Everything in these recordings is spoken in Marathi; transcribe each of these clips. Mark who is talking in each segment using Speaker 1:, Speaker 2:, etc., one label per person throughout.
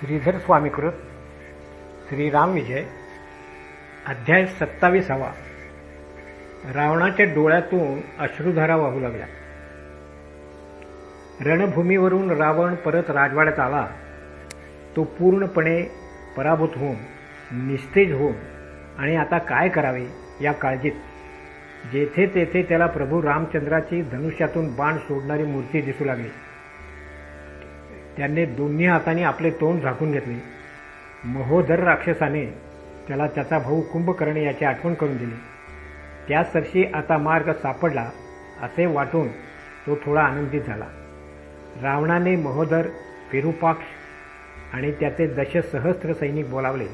Speaker 1: श्रीधर स्वामीकृत श्रीराम विजय अध्याय सत्तावीसावा. रावणाच्या डोळ्यातून अश्रुधारा वाहू लागल्या. रणभूमीवरून रावण परत राजवाड्यात आला. तो पूर्णपणे पराभूत होऊन निस्तेज होऊन आणि आता काय करावे या काळजीत. जेथे तेथे त्याला प्रभू रामचंद्राची धनुष्यातून बाण सोडणारी मूर्ती दिसू लागली. त्यांनी दोन्ही हाताने आपले तोंड झाकून घेतले. महोदर राक्षसाने त्याला त्याचा भाऊ कुंभकर्ण याची आठवण करून दिली. त्या सरशी आता मार्ग सापडला असे वाटून तो थोडा आनंदित झाला. रावणाने महोदर विरूपाक्ष आणि त्याचे दशसहस्त्र सैनिक बोलावले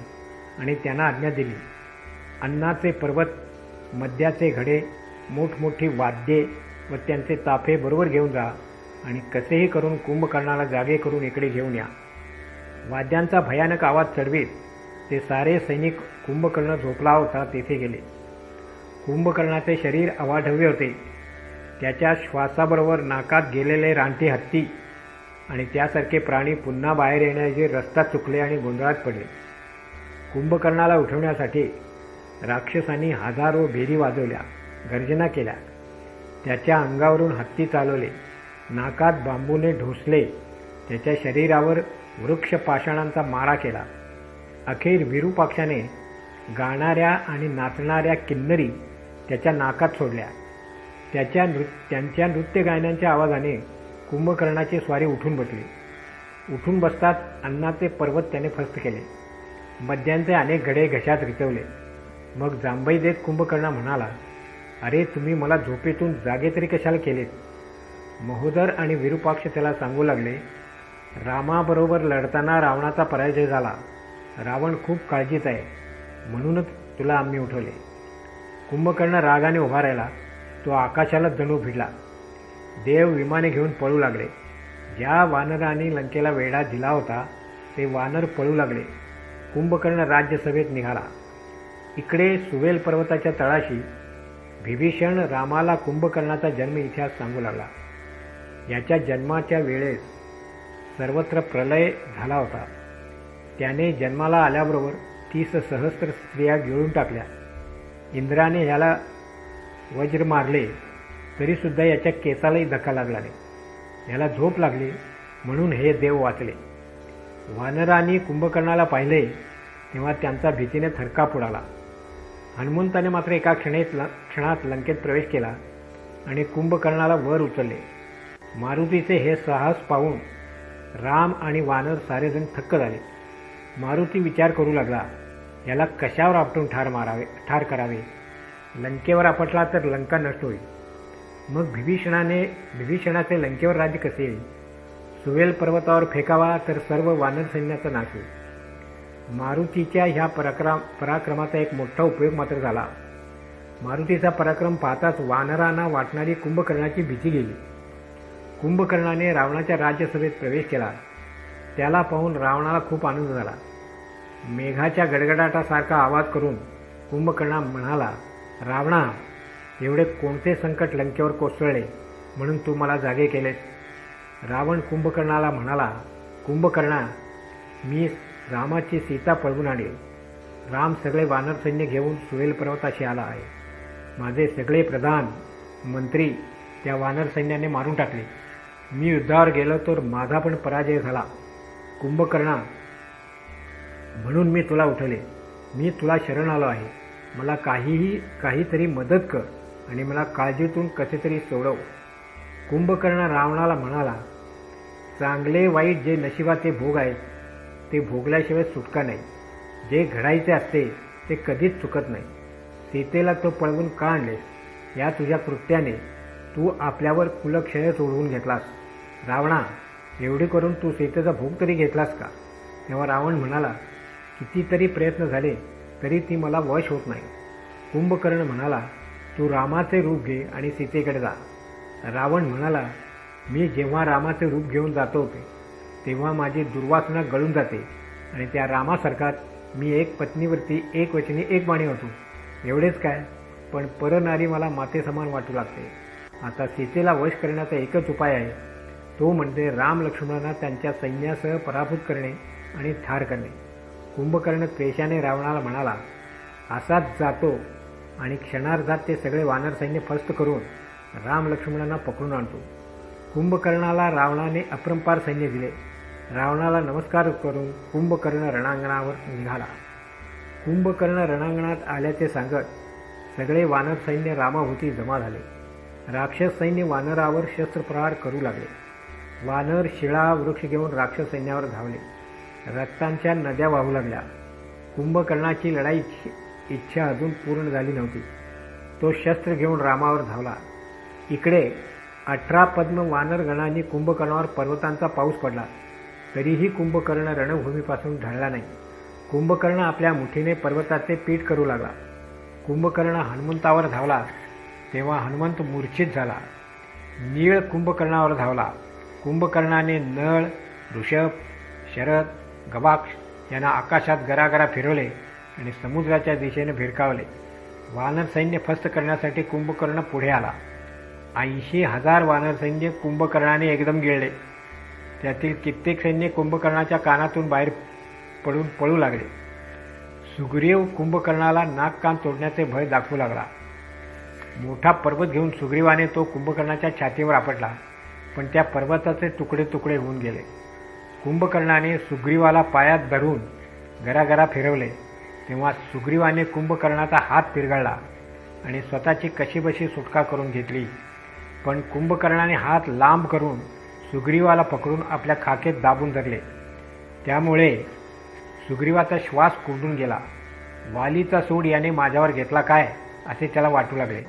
Speaker 1: आणि त्यांना आज्ञा दिली. अन्नाचे पर्वत मद्याचे घडे मोठमोठी वाद्ये व त्यांचे ताफे बरोबर घेऊन जा. आणि कसेही करून कुंभकर्णाला जागे करून इकडे घेऊन या. वाद्यांचा भयानक आवाज चढवीत ते सारे सैनिक कुंभकर्ण झोपला होता तेथे गेले. कुंभकर्णाचे शरीर अवाढव्य होते. त्याच्या श्वासाबरोबर नाकात गेलेले रानटी हत्ती आणि त्यासारखे प्राणी पुन्हा बाहेर येण्याचे रस्ता चुकले आणि गोंधळात पडले. कुंभकर्णाला उठवण्यासाठी राक्षसांनी हजारो भेरी वाजवल्या गर्जना केल्या. त्याच्या अंगावरून हत्ती चालवले. नाकात बांबूने ढोसले. त्याच्या शरीरावर वृक्ष पाषाणांचा मारा केला. अखेर विरूपाक्षाने गाणाऱ्या आणि नाचणाऱ्या किन्नरी त्याच्या नाकात सोडल्या. त्याच्या नृ त्यांच्या नृत्य गायनांच्या आवाजाने कुंभकर्णाची स्वारी उठून बसली. उठून बसताच अन्नाचे पर्वत त्याने फस्त केले. मद्यांचे अनेक घडे घशात रिचवले. मग जांभई देत कुंभकर्ण म्हणाला अरे तुम्ही मला झोपेतून जागे तरी कशाला केलेत? महोदर आणि विरूपाक्ष त्याला सांगू लागले रामाबरोबर लढताना रावणाचा पराजय झाला. रावण खूप काळजीत आहे. म्हणूनच तुला आम्ही उठवले. कुंभकर्ण रागाने उभा राहिला. तो आकाशाला जणू भिडला. देव विमाने घेऊन पळू लागले. ज्या वानराने लंकेला वेढा दिला होता ते वानर पळू लागले. कुंभकर्ण राज्यसभेत निघाला. इकडे सुवेल पर्वताच्या तळाशी विभीषण रामाला कुंभकर्णाचा जन्म इतिहास सांगू लागला. याच्या जन्माच्या वेळेस सर्वत्र प्रलय झाला होता. त्याने जन्माला आल्याबरोबर तीस सहस्त्र स्त्रिया गिळून टाकल्या. इंद्राने याला वज्र मारले तरीसुद्धा याच्या केसालाही धक्का लागला नाही. याला झोप लागली म्हणून हे देव वाचले. वानरांनी कुंभकर्णाला पाहिले तेव्हा त्यांचा भीतीने थरकाप उडाला. हनुमंताने मात्र एका क्षणेत क्षणात लंकेत प्रवेश केला आणि कुंभकर्णाला वर उचलले. मारुतीचे हे साहस पाहून राम आणि वानर सारेजण थक्क झाले. मारुती विचार करू लागला याला कशावर आपटून ठार मारावे ठार करावे? लंकेवर आपटला तर लंका नष्ट होईल. मग विभीषणाने विभीषणाचे लंकेवर राज्य कसे येईल? सुवेल पर्वतावर फेकावा तर सर्व वानर सैन्याचा नाश होईल. मारुतीच्या ह्या पराक्रम पराक्रमाचा एक मोठा उपयोग मात्र झाला. मारुतीचा पराक्रम पाहताच वानरांना वाटणारी कुंभकर्णाची भीती गेली. कुंभकर्णाने रावणाच्या राज्यसभेत प्रवेश केला. त्याला पाहून रावणाला खूप आनंद झाला. मेघाच्या गडगडाटासारखा आवाज करून कुंभकर्णा म्हणाला रावणा एवढे कोणते संकट लंकेवर कोसळले? म्हणून तू मला जागे केलेस. रावण कुंभकर्णाला म्हणाला कुंभकर्णा मी रामाची सीता पळवून आणेल. राम सगळे वानर सैन्य घेऊन सुवेल पर्वताशी आला आहे. माझे सगळे प्रधान मंत्री त्या वानर सैन्याने मारून टाकले. मी युद्धावर गेलो तर माझा पण पराजय झाला. कुंभकर्णा. म्हणून मी तुला उठले. मी तुला शरण आलो आहे. मला काहीही काहीतरी मदत कर आणि मला काळजीतून कसे तरी सोडव. कुंभकर्ण रावणाला म्हणाला चांगले वाईट जे नशिबाचे भोग आहेत ते भोगल्याशिवाय सुटका नाही. जे घडायचे असते ते कधीच चुकत नाही. सीतेला तो पळवून का आणलेस? या तुझ्या कृत्याने तू आपल्यावर कुलक्षय सोडवून घेतलास. रावणा एवढे करून तू सीतेचा भोग तरी घेतलास का? तेव्हा रावण म्हणाला कितीतरी प्रयत्न झाले तरी ती मला वश होत नाही. कुंभकर्ण म्हणाला तू रामाचे रूप घे आणि सीतेकडे जा. रावण म्हणाला मी जेव्हा रामाचे रूप घेऊन जातो होते तेव्हा माझी दुर्वासना गळून जाते. आणि त्या रामासारखात मी एक पत्नीवरती एक वचनी एक बाणी होतो. एवढेच काय? पण परनारी मला मातेसमान वाटू लागते. आता सीतेला वश करण्याचा एकच उपाय आहे. तो म्हणजे राम लक्ष्मणांना त्यांच्या सैन्यासह पराभूत करणे आणि ठार करणे. कुंभकर्ण त्वेषाने रावणाला म्हणाला असाच जातो आणि क्षणार्धात ते सगळे वानर सैन्य फस्त करून राम लक्ष्मणांना पकडून आणतो. कुंभकर्णाला रावणाने अपरंपार सैन्य दिले. रावणाला नमस्कार करून कुंभकर्ण रणांगणावर निघाला. कुंभकर्ण रणांगणात आल्याचे सांगत सगळे वानर सैन्य रामाभोवती जमा झाले. राक्षस सैन्य वानरावर शस्त्रप्रहार करू लागले. वानर शिळा वृक्ष घेऊन राक्षस सैन्यावर धावले. रक्तांच्या नद्या वाहू लागल्या. कुंभकर्णाची लढाईची इच्छा अजून पूर्ण झाली नव्हती. तो शस्त्र घेऊन रामावर धावला. इकडे अठरा पद्म वानर गणांनी कुंभकर्णावर पर्वतांचा पाऊस पडला. तरीही कुंभकर्ण रणभूमीपासून ढळला नाही. कुंभकर्ण आपल्या मुठीने पर्वताचे पीठ करू लागला. कुंभकर्ण हनुमंतावर धावला. तेव्हा हनुमंत मूर्छित झाला. नीळ कुंभकर्णावर धावला. कुंभकर्णाने नळ ऋषभ शरद गवाक्ष यांना आकाशात गरागरा फिरवले आणि समुद्राच्या दिशेने भिरकावले. वानर सैन्य फस्त करण्यासाठी कुंभकर्ण पुढे आला. ऐंशी हजार वानर सैन्य कुंभकर्णाने एकदम गिळले. त्यातील कित्येक सैन्य कुंभकर्णाच्या कानातून बाहेर पडून पळू लागले. सुग्रीव कुंभकर्णाला नाक कान तोडण्याचे भय दाखवू लागला. मोठा पर्वत घेऊन सुग्रीवाने तो कुंभकर्णाच्या छातीवर आपटला. पण त्या पर्वताचे तुकडे तुकडे होऊन गेले. कुंभकर्णाने सुग्रीवाला पायात धरून घराघरा फिरवले. तेव्हा सुग्रीवाने कुंभकर्णाचा हात पिरगळला आणि स्वतःची कशीबशी सुटका करून घेतली. पण कुंभकर्णाने हात लांब करून सुग्रीवाला पकडून आपल्या खाकेत दाबून धरले. त्यामुळे सुग्रीवाचा श्वास कोंडून गेला. वालीचा सूड याने माझ्यावर घेतला काय असे त्याला वाटू लागले.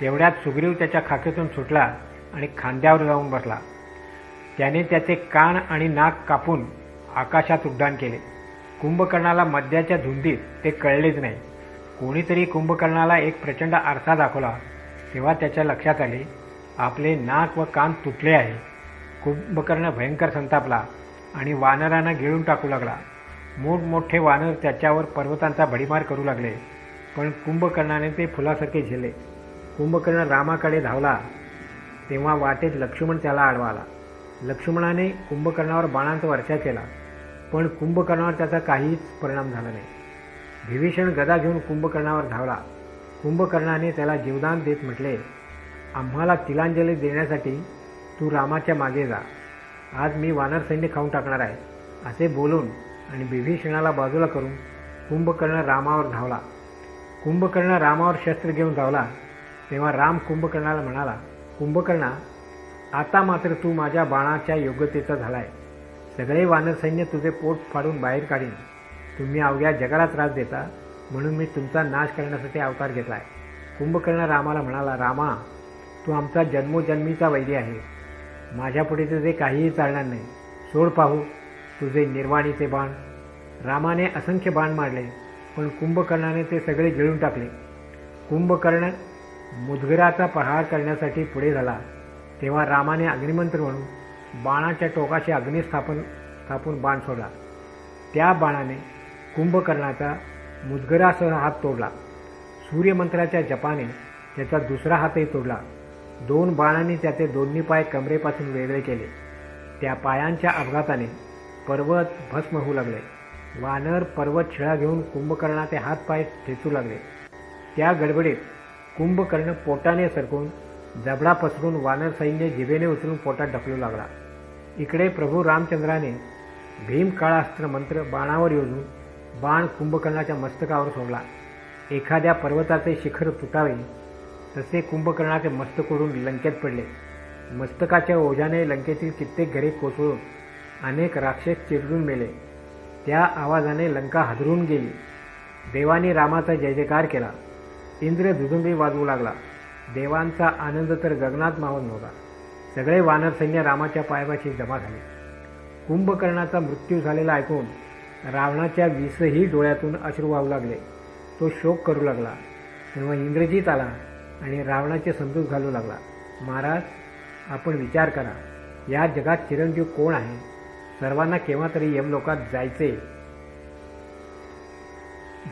Speaker 1: तेवढ्यात सुग्रीव त्याच्या खाकेतून सुटला. आणि खांद्यावर जाऊन बसला. त्याने त्याचे कान आणि नाक कापून आकाशात उड्डाण केले. कुंभकर्णाला मद्याच्या धुंदीत ते कळलेच नाही. कोणीतरी कुंभकर्णाला एक प्रचंड आरसा दाखवला. तेव्हा त्याच्या लक्षात आले आपले नाक व कान तुटले आहे. कुंभकर्ण भयंकर संतापला आणि वानरांना गिळून टाकू लागला. मोठमोठे वानर त्याच्यावर पर्वतांचा भडीमार करू लागले. पण कुंभकर्णाने ते फुलासारखे झेले. कुंभकर्ण रामाकडे धावला. तेव्हा वाटेत लक्ष्मण त्याला आडवा आला लक्ष्मणाने कुंभकर्णावर बाणांचा वर्षा केला पण कुंभकर्णावर त्याचा काहीच परिणाम झाला नाही. विभीषण गदा घेऊन कुंभकर्णावर धावला. कुंभकर्णाने त्याला जीवदान देत म्हटले आम्हाला तिलांजली देण्यासाठी तू रामाच्या मागे जा. आज मी वानर सैन्य खाऊन टाकणार आहे. असे बोलून आणि विभीषणाला बाजूला करून कुंभकर्ण रामावर धावला. कुंभकर्ण रामावर शस्त्र घेऊन धावला. तेव्हा राम कुंभकर्णाला म्हणाला कुंभकर्णा आता मात्र तू माझ्या बाणाच्या योग्यतेचा झालाय. सगळे वानरसैन्य तुझे पोट फाडून बाहेर काढीन. तुम्ही अवघ्या जगाला त्रास देता म्हणून मी तुमचा नाश करण्यासाठी अवतार घेतलाय. कुंभकर्ण रामाला म्हणाला रामा तू आमचा जन्मोजन्मीचा वैरी आहे. माझ्यापुढे तुझे काहीही चालणार नाही. सोड पाहू तुझे निर्वाणीचे बाण. रामाने असंख्य बाण मारले पण कुंभकर्णाने ते सगळे गिळून टाकले. कुंभकर्ण मुदगराचा प्रहार करण्यासाठी पुढे झाला. तेव्हा रामाने अग्निमंत्र म्हणून बाणाच्या टोकाशी अग्नी स्थापन स्थापून बाण सोडला. त्या बाणाने कुंभकर्णाचा मुदगरासह हात तोडला. सूर्यमंत्राच्या जपाने त्याचा दुसरा हातही तोडला. दोन बाणांनी त्याचे दोन्ही पाय कमरेपासून वेगळे केले. त्या पायांच्या अपघाताने पर्वत भस्म होऊ लागले. वानर पर्वत शिळा घेऊन कुंभकर्णाचे हातपाय ठेचू लागले. त्या गडबडीत कुंभकर्ण पोटाने सरकून जबडा पसरून वानर सैन्य जिभेने उचलून पोटात ढकलू लागला. इकडे प्रभू रामचंद्राने भीम काळास्त्र मंत्र बाणावर योजून बाण कुंभकर्णाच्या मस्तकावर सोडला. एखाद्या पर्वताचे शिखर तुटावे तसे कुंभकर्णाचे मस्तक उडून लंकेत पडले. मस्तकाच्या ओझ्याने लंकेतील कित्येक घरे कोसळून अनेक राक्षस चिरडून मेले. त्या आवाजाने लंका हादरून गेली. देवाने रामाचा जय जयकार केला. इंद्र दुदुंबी वाजवू लागला. देवांचा आनंद तर गगनात मावत नव्हता सगळे वानर सैन्य रामाच्या पायापाशी जमा झाले. कुंभकर्णाचा मृत्यू झालेला ऐकून रावणाच्या विसही डोळ्यातून अश्रू वाहू लागले. तो शोक करू लागला. तेव्हा इंद्रजीत आला आणि रावणाचे समजूत घालू लागला. महाराज आपण विचार करा. या जगात चिरंजीव कोण आहे? सर्वांना केव्हा तरी यमलोकात जायचे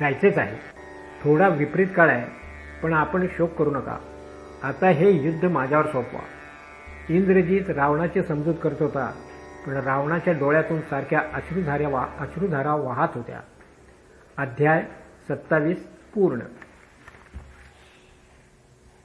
Speaker 1: जायचेच आहे. थोडा विपरीत काळ आहे पण आपण शोक करू नका. आता हे युद्ध माझ्यावर सोपवा. इंद्रजीत रावणाची समजूत करत होता पण रावणाच्या डोळ्यातून सारख्या अश्रुधाऱ्या वा अश्रुधारा वाहत होत्या. अध्याय सत्तावीस पूर्ण.